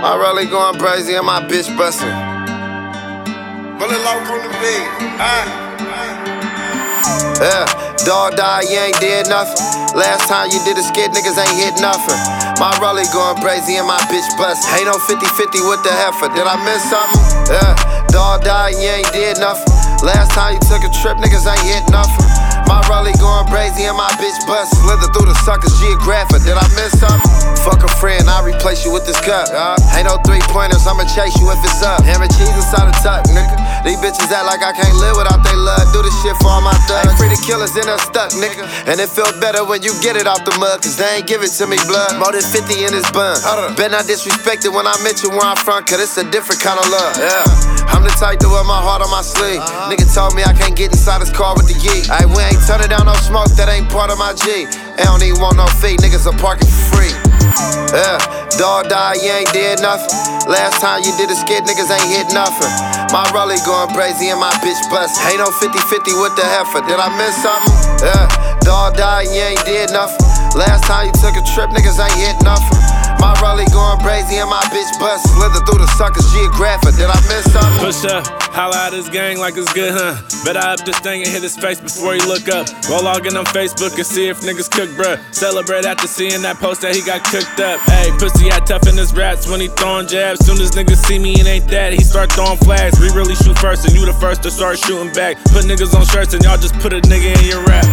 My rollie going crazy and my bitch bustin'. Bullet lock on the bed. Ah. Yeah, dog die, you ain't did nothing. Last time you did a skit, niggas ain't hit nothing. My rollie going crazy and my bitch bustin'. Ain't no 50 50 with the heifer. Did I miss something? Yeah, dog die, you ain't did nothing. Last time you took a trip, niggas ain't hit nothing. My rollie going crazy and my bitch bust. Slither through the suckers, geographic. Did I miss something? Fuck a friend, I replace you with this cup. Uh, ain't no three pointers, I'ma chase you if it's up. Ham and cheese inside the tuck, nigga. These bitches act like I can't live without they love. Do this shit for all my thugs. Ain't free the killers in there stuck, nigga. And it feel better when you get it off the mud, cause they ain't give it to me blood. More than 50 in this bun. Bet not disrespected when I mention where I'm from, cause it's a different kind of love. Yeah. I'm the type to wear my heart on my sleeve. Nigga told me I can't get inside his car with the yeet. Ay, we ain't turning down no smoke, that ain't part of my G. They don't even want no fee, niggas are parking free. Yeah, dog died, you ain't did nothing. Last time you did a skit, niggas ain't hit nothing. My rollie going crazy and my bitch bust. Ain't no 50 50 with the heifer. Did I miss something? Yeah, dog died, you ain't did nothing. Last time you took a trip, niggas ain't hit nothing. Crazy and my bitch bust. Slither through the suckers, geographic. Did I miss something? Push up, holla at his gang like it's good, huh? Bet I up this thing and hit his face before he look up. Go log in on Facebook and see if niggas cook, bruh. Celebrate after seeing that post that he got cooked up. Hey, pussy had tough in his raps when he throwing jabs. Soon as niggas see me and ain't that, he start throwing flags. We really shoot first and you the first to start shooting back. Put niggas on shirts and y'all just put a nigga in your rap.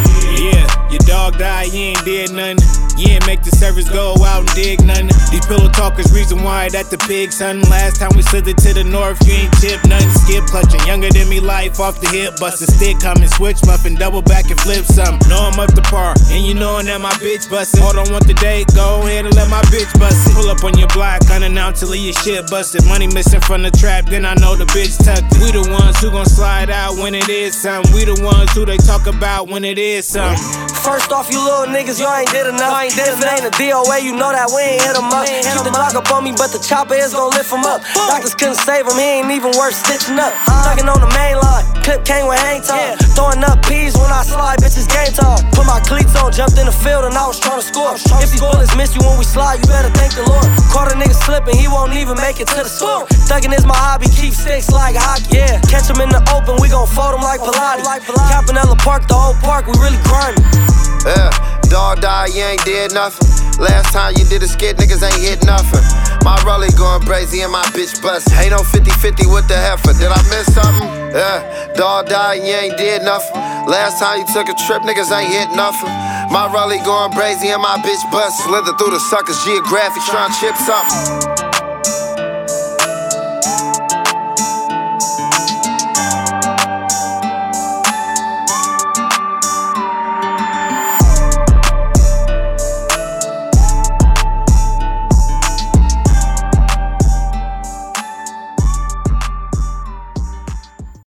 Died, you ain't did nothing. You ain't make the service go out and dig nothing. These pillow talkers, reason why that the pig son. Last time we it to the north, you ain't chip nothing. Skip clutching, younger than me, life off the hip. Bust a stick, coming, switch muffin, double back and flip some. Know I'm up to par, and you knowin' that my bitch bustin'. Hold on, want the date, go ahead and let my bitch bust it. Pull up on your block, unannounced till your shit busted. Money missing from the trap, then I know the bitch tucked it. We the ones who gon' slide out when it is something. We the ones who they talk about when it is something. First off, you little niggas, y'all ain't did enough. Ain't did if it ain't a DOA, you know that we ain't hit him up. Keep the Glock up on me, but the chopper is gon' lift him up. Doctors couldn't save him, he ain't even worth stitching up. Tucking on the main line, clip came with hang time. Throwing up peas when I slide, bitches game time. Put my cleats on, jumped in the field, and I was trying to score. If these bullets miss you when we slide, you better thank the Lord. Caught a nigga slipping, he won't even make it to the score. Thugging is my hobby, keep sticks like hockey. Yeah, catch him in the open, we gon' fold him like Pilates. Campanella Park, the whole park, we really grimy. Yeah, dog died, you ain't did nothing. Last time you did a skit, niggas ain't hit nothing. My rollie going crazy and my bitch bust. Ain't no 50 50 with the heifer. Did I miss something? Yeah, dog died, you ain't did nothing. Last time you took a trip, niggas ain't hit nothing. My rollie going crazy and my bitch bust. Slither through the suckers, geographic, trying chip something.